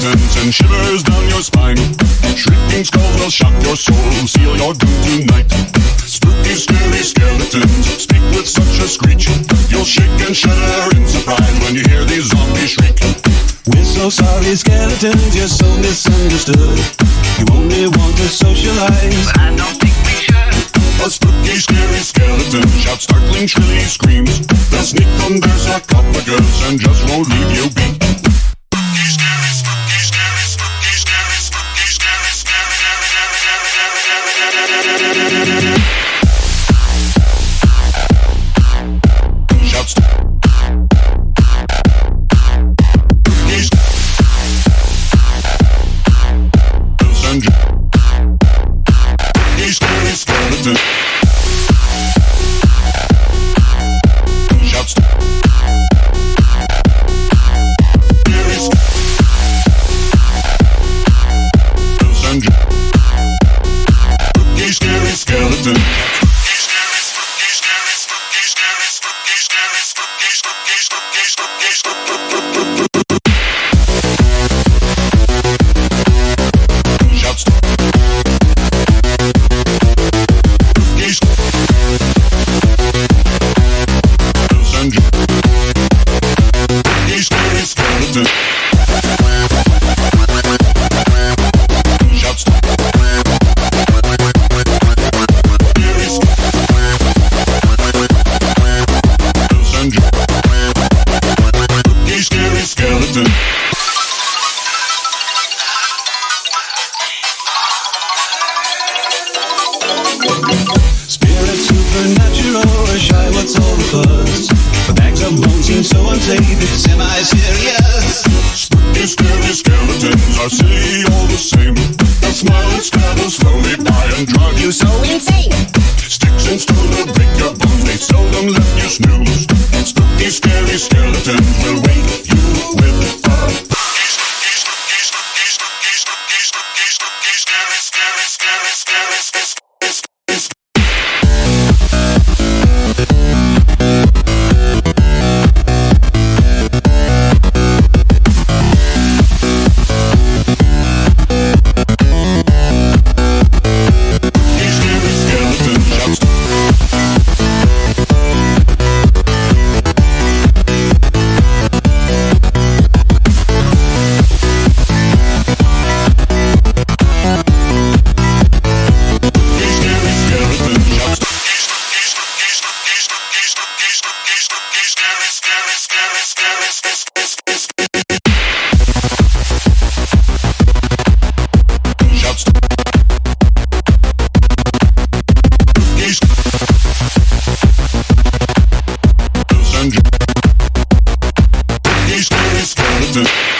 skeletons and shivers down your spine. Shrieking skulls will shock your soul, seal your doom tonight. Spooky, scary skeletons speak with such a screech. You'll shake and shudder in surprise when you hear these zombies shriek. We're so sorry, skeletons, you're so misunderstood. You only want to socialize. But I don't think we should. A spooky, scary skeleton shouts startling, shrilly screams. They'll sneak under sarcophagus and just won't leave you be. Scary seem so unsafe, semi-serious. Spooky, scary skeletons are silly all the same. They'll smile and scrabble slowly by and drive you so insane. Sticks and stones will break your bones, they seldom let you snooze. Spooky, scary skeletons will wake building.